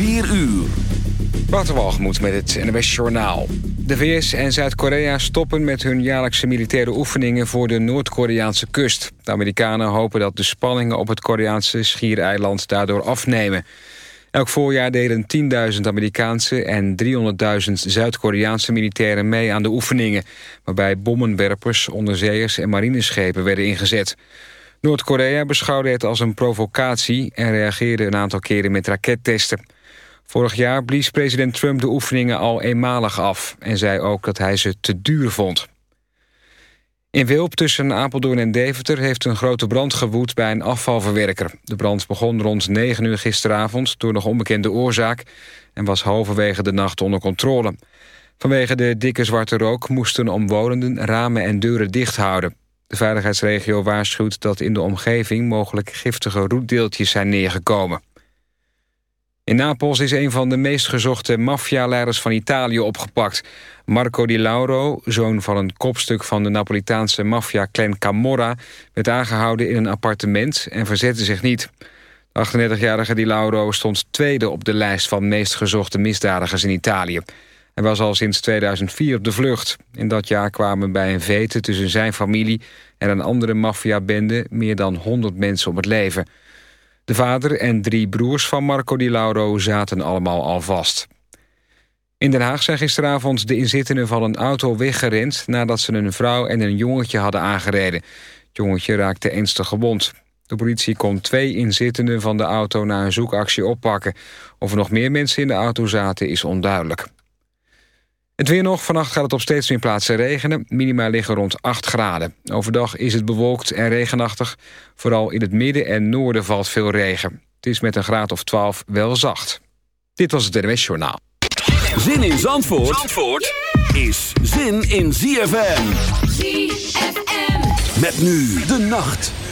4 uur. Waterwalgemoed met het NWS Journaal. De VS en Zuid-Korea stoppen met hun jaarlijkse militaire oefeningen... voor de Noord-Koreaanse kust. De Amerikanen hopen dat de spanningen op het Koreaanse schiereiland daardoor afnemen. Elk voorjaar deden 10.000 Amerikaanse en 300.000 Zuid-Koreaanse militairen mee aan de oefeningen... waarbij bommenwerpers, onderzeeërs en marineschepen werden ingezet. Noord-Korea beschouwde het als een provocatie... en reageerde een aantal keren met rakettesten. Vorig jaar blies president Trump de oefeningen al eenmalig af... en zei ook dat hij ze te duur vond. In Wilp tussen Apeldoorn en Deventer heeft een grote brand gewoed bij een afvalverwerker. De brand begon rond 9 uur gisteravond door nog onbekende oorzaak... en was halverwege de nacht onder controle. Vanwege de dikke zwarte rook moesten omwonenden ramen en deuren dicht houden. De veiligheidsregio waarschuwt dat in de omgeving mogelijk giftige roetdeeltjes zijn neergekomen. In Napels is een van de meest gezochte maffialeiders van Italië opgepakt. Marco Di Lauro, zoon van een kopstuk van de Napolitaanse maffia-clan Camorra... werd aangehouden in een appartement en verzette zich niet. De 38-jarige Di Lauro stond tweede op de lijst van meest gezochte misdadigers in Italië. Hij was al sinds 2004 op de vlucht. In dat jaar kwamen bij een vete tussen zijn familie en een andere maffiabende... meer dan 100 mensen om het leven... De vader en drie broers van Marco Di Lauro zaten allemaal al vast. In Den Haag zijn gisteravond de inzittenden van een auto weggerend... nadat ze een vrouw en een jongetje hadden aangereden. Het jongetje raakte ernstig gewond. De politie kon twee inzittenden van de auto na een zoekactie oppakken. Of er nog meer mensen in de auto zaten is onduidelijk. Het weer nog. Vannacht gaat het op steeds meer plaatsen regenen. Minima liggen rond 8 graden. Overdag is het bewolkt en regenachtig. Vooral in het midden en noorden valt veel regen. Het is met een graad of 12 wel zacht. Dit was het NWS Journaal. Zin in Zandvoort, Zandvoort is zin in ZFM. ZFM. Met nu de nacht.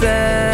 To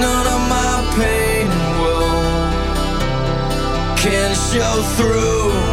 None of my pain will can show through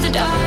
the dark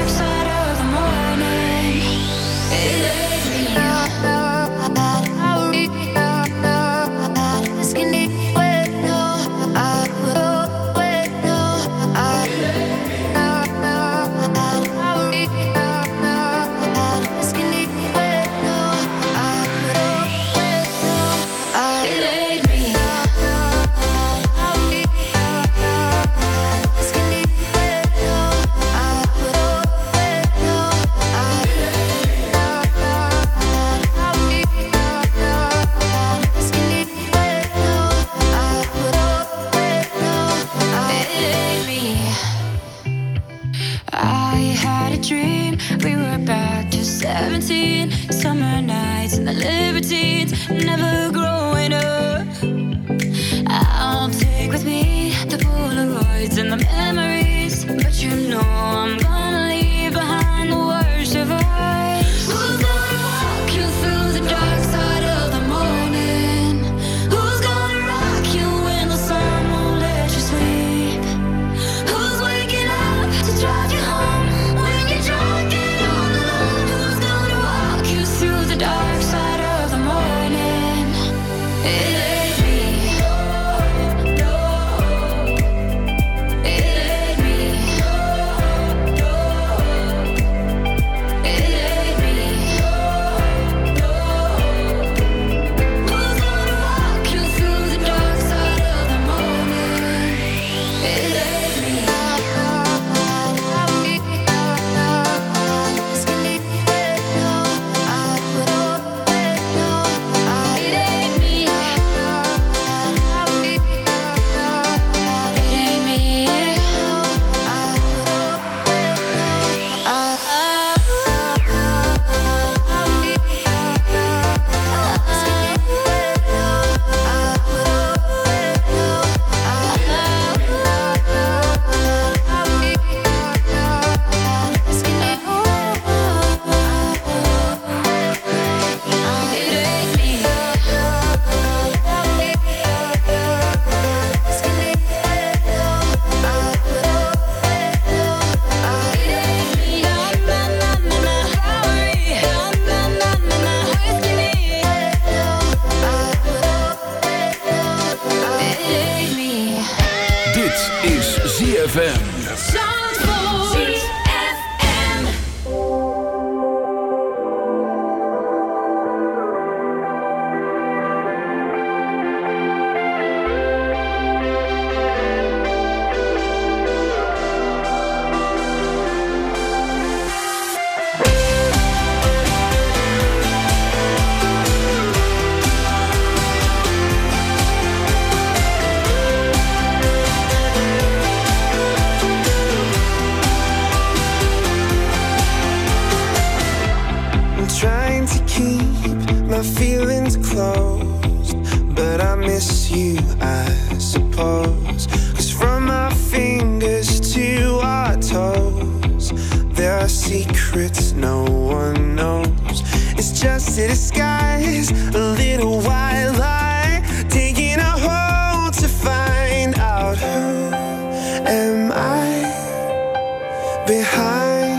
behind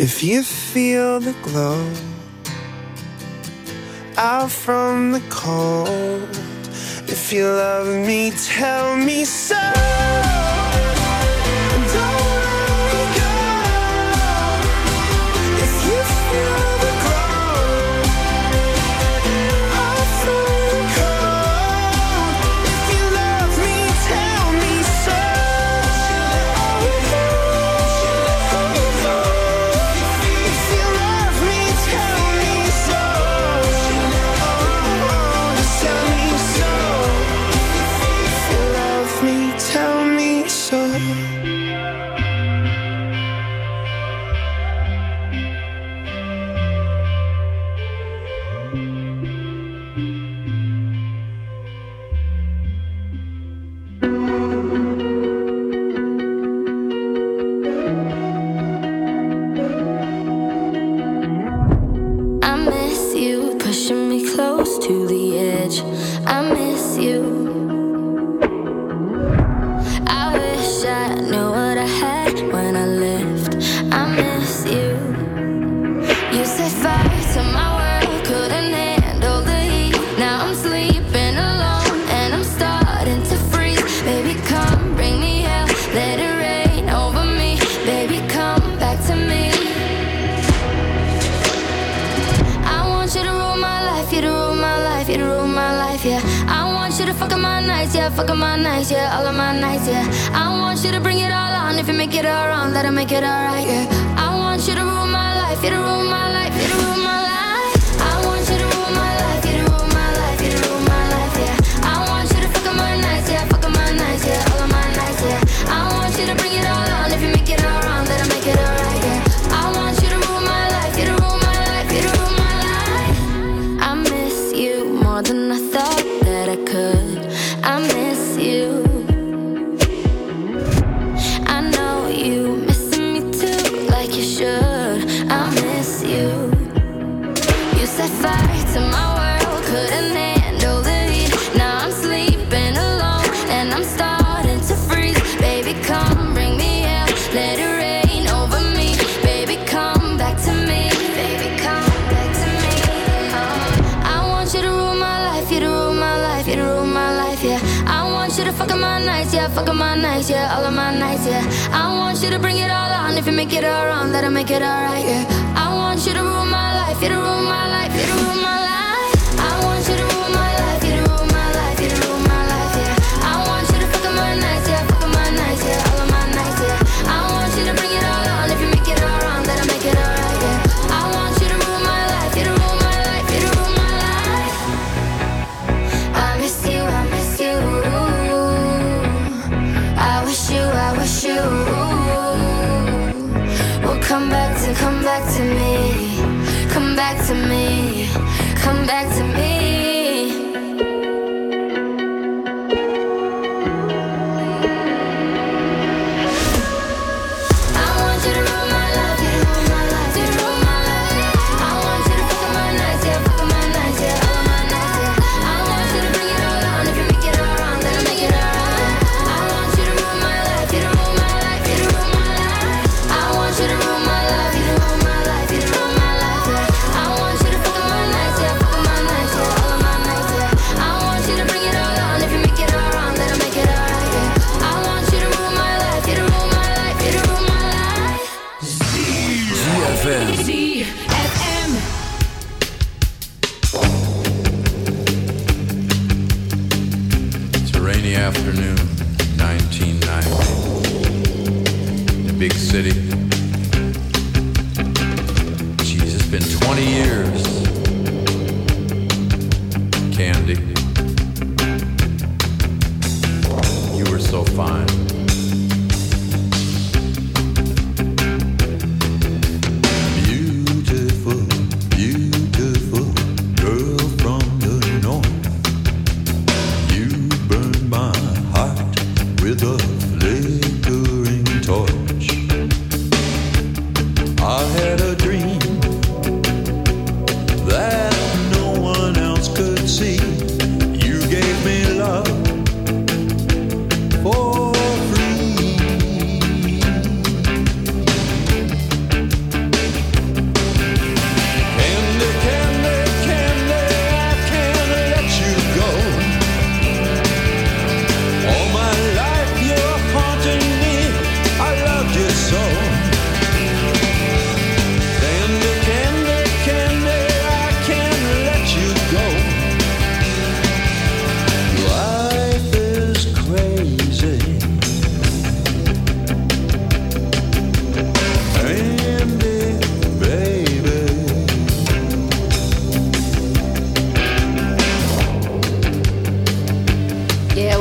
If you feel the glow out from the cold, if you love me, tell me so. make it alright. Fuck up my nights, yeah, all of my nights, yeah. I want you to bring it all on. If you make it all wrong, that'll make it alright, yeah. I want you to rule my life, you to rule my life, you to rule my life.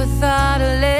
never thought I'd living.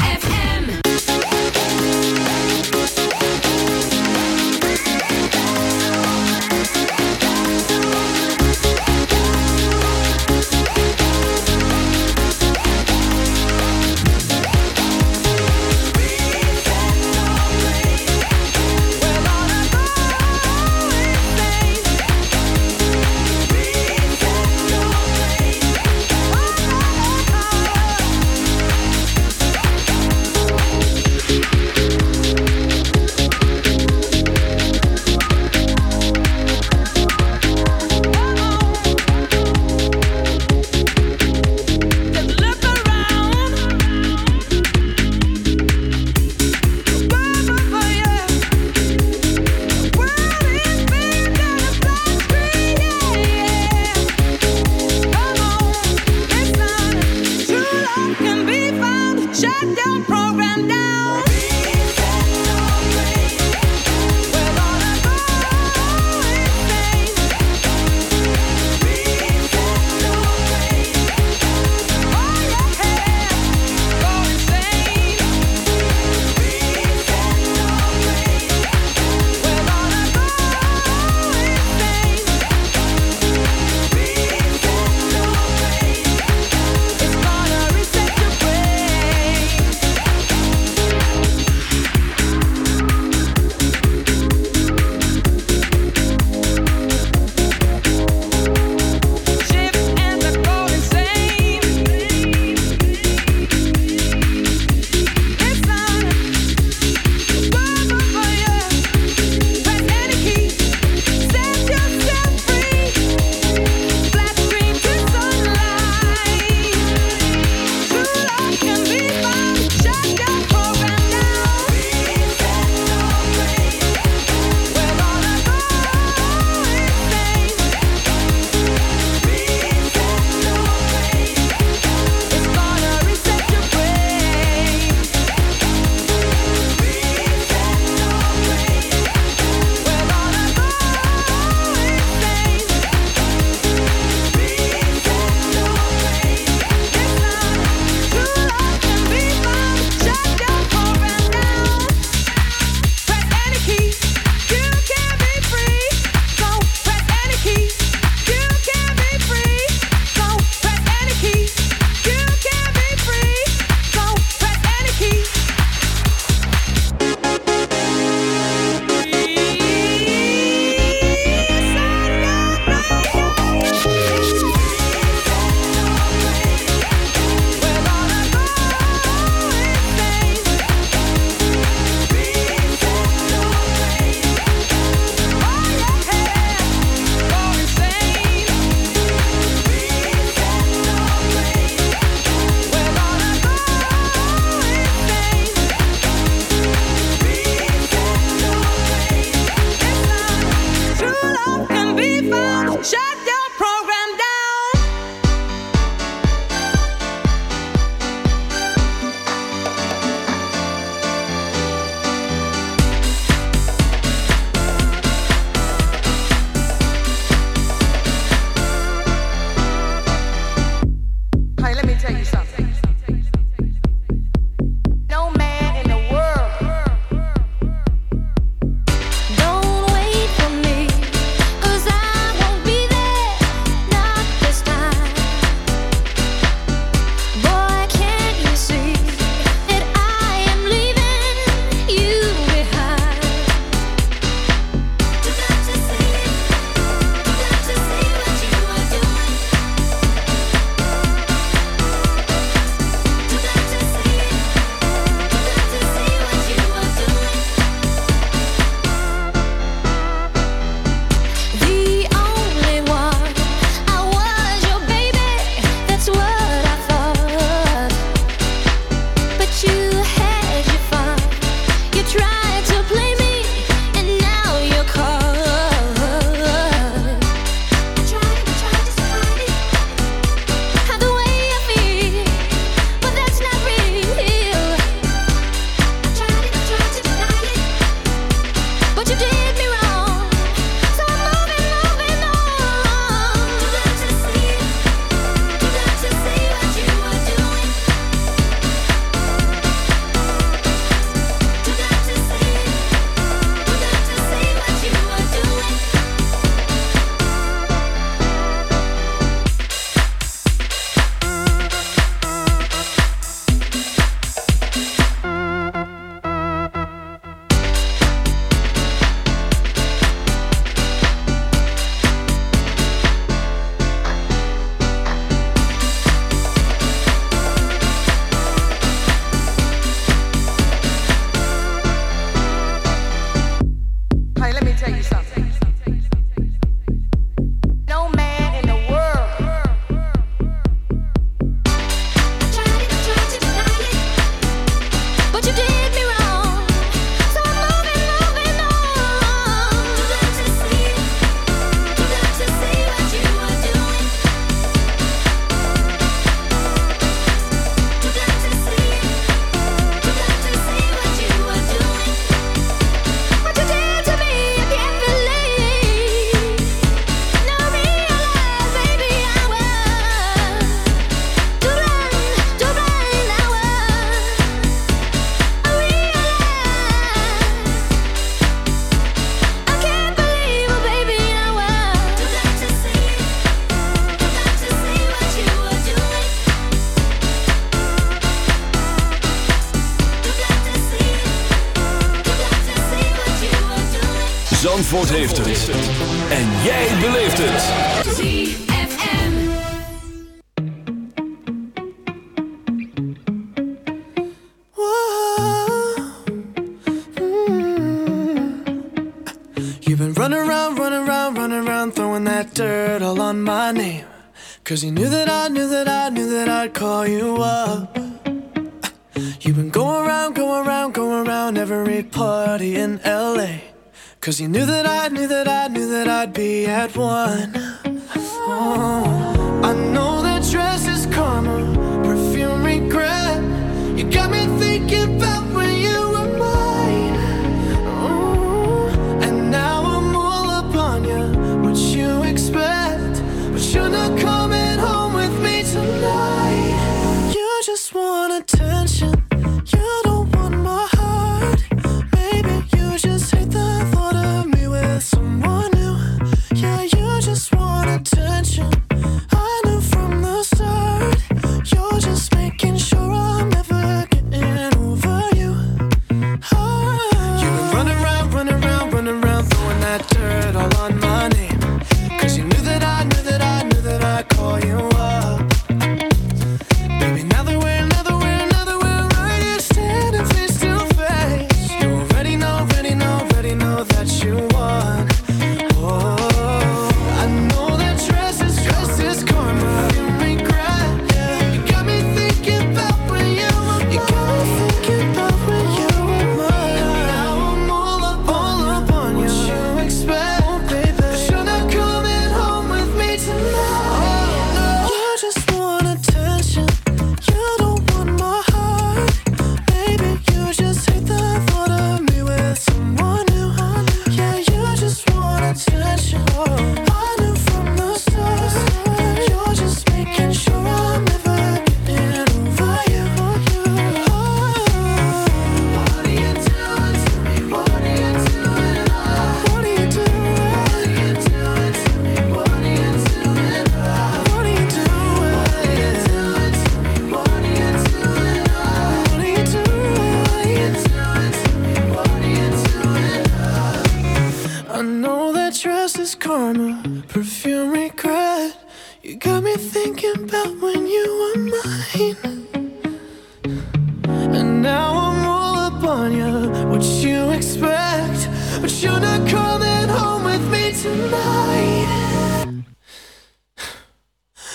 Heeft het.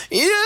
You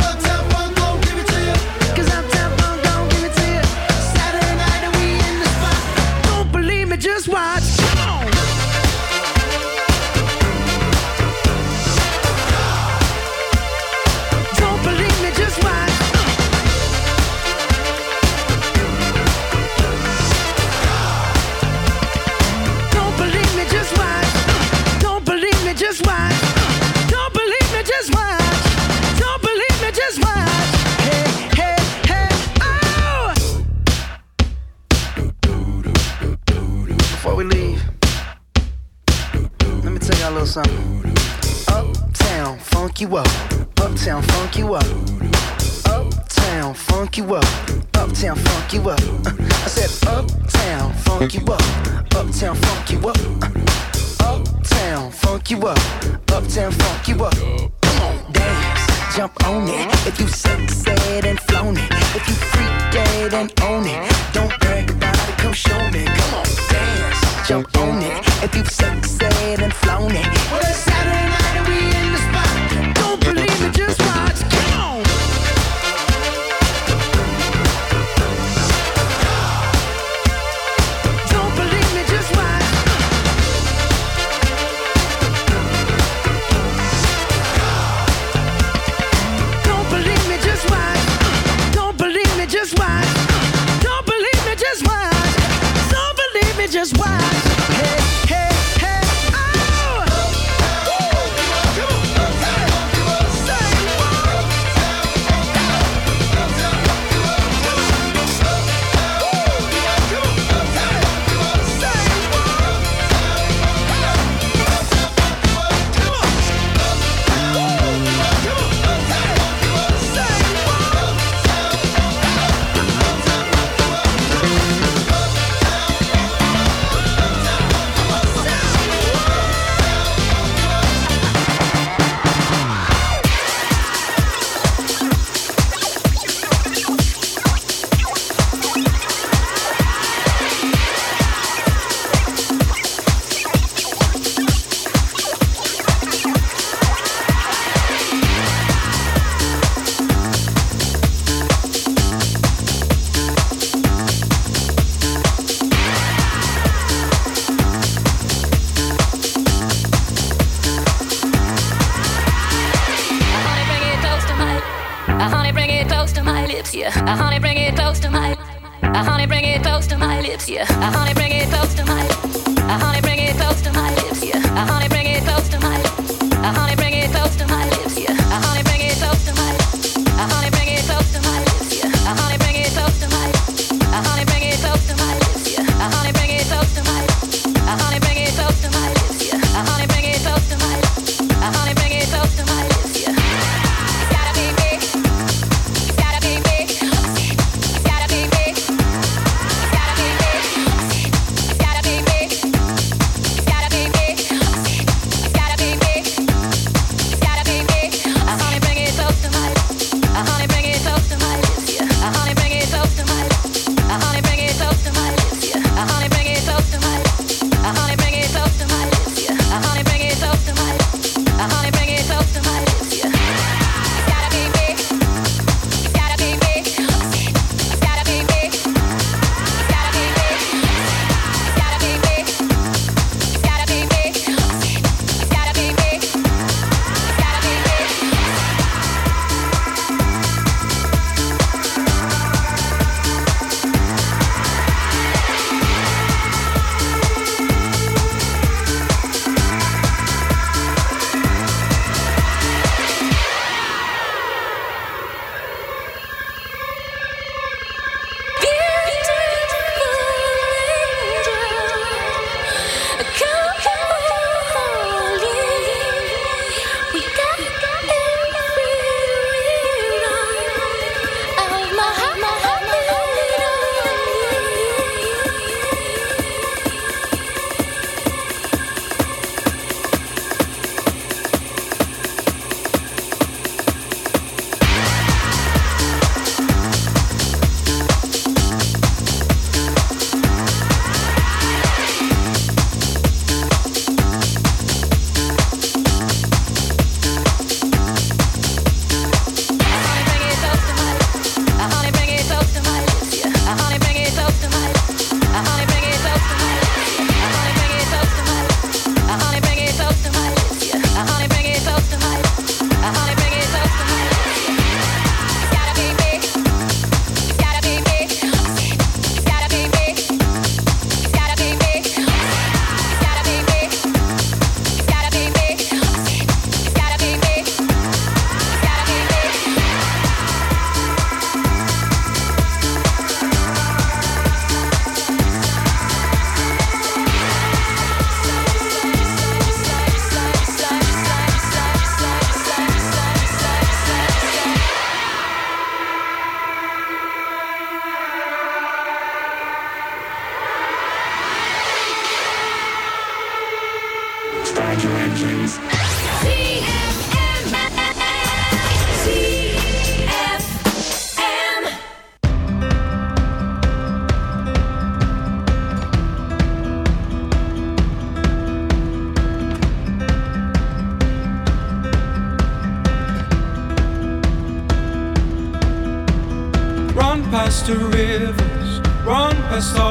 Run past the rivers, run past all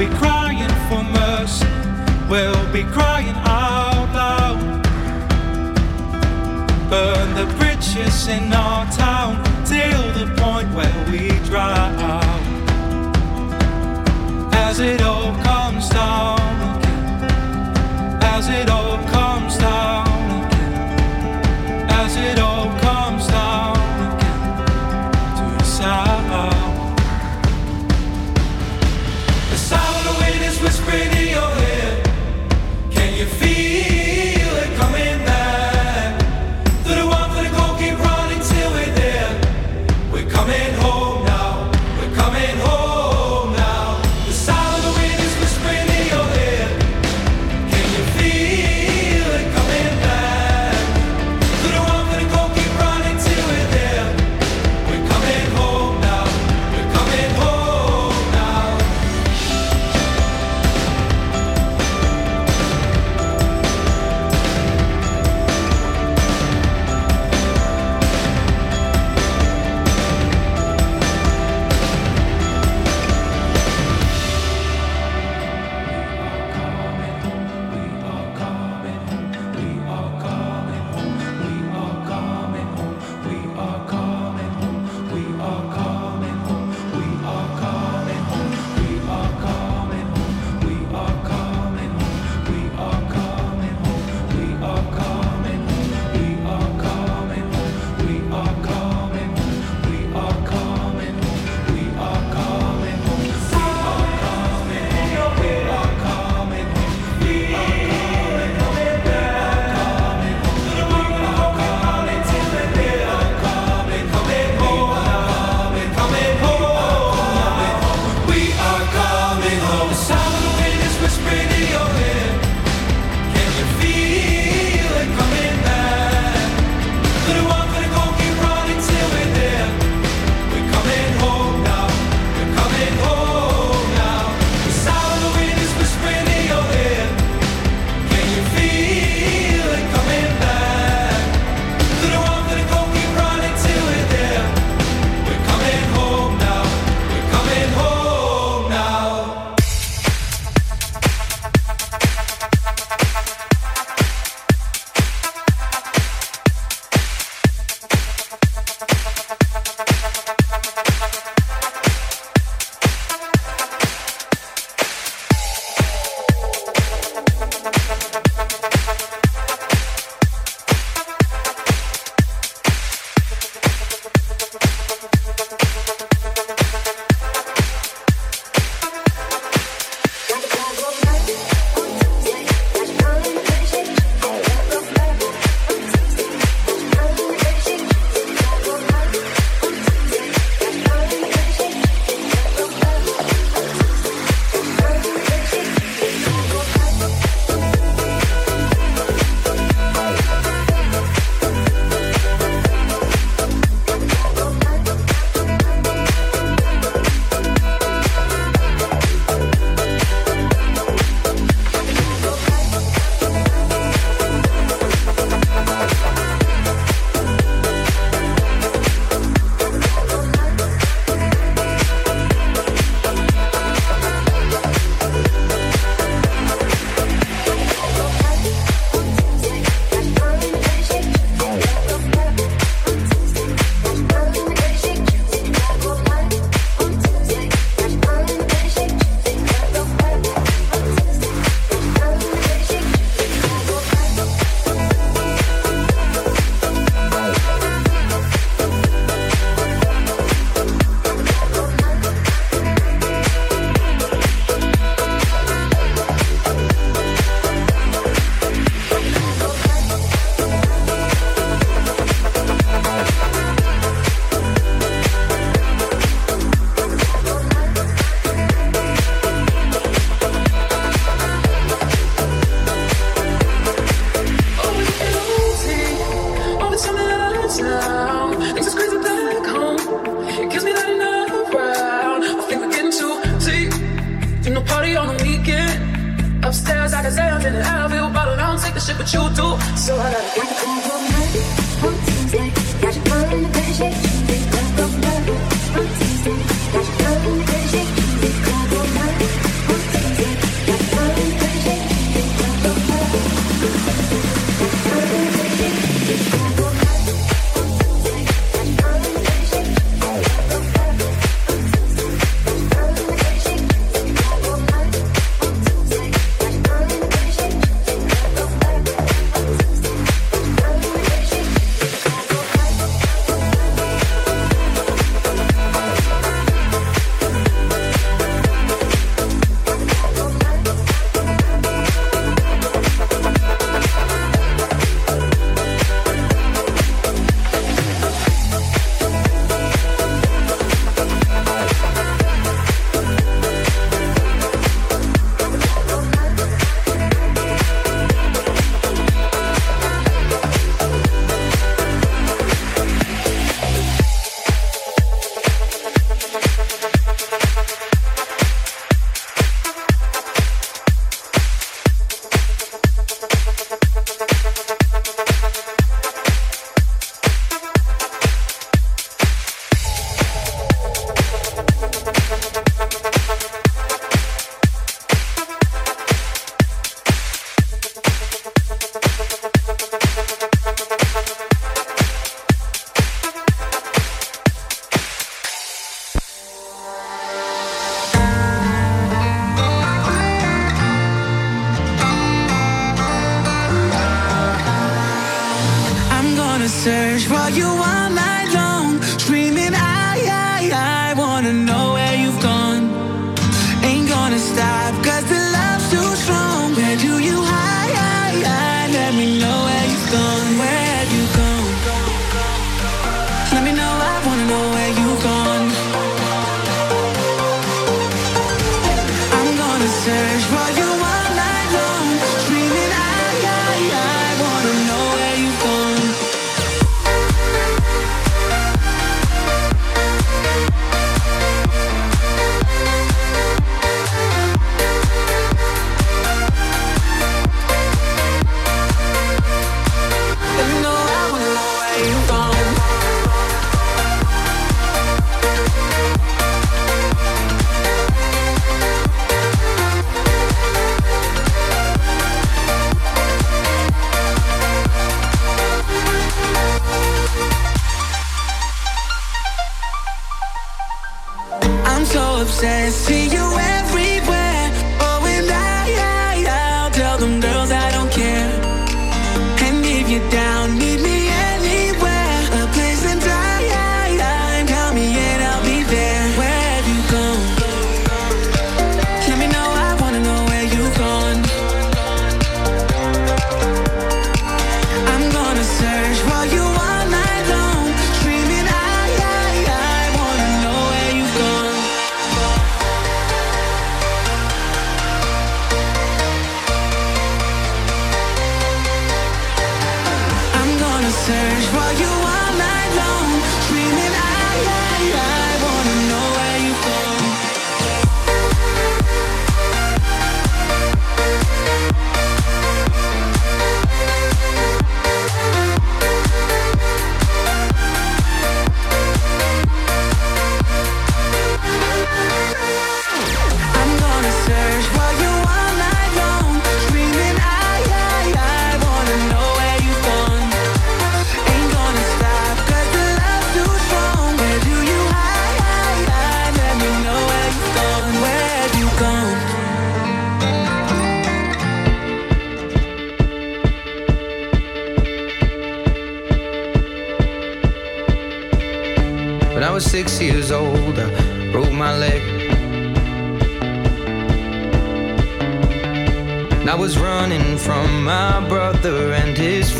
be crying for mercy, we'll be crying out loud. Burn the bridges in our town till the point where we drown. As it all comes down, as it all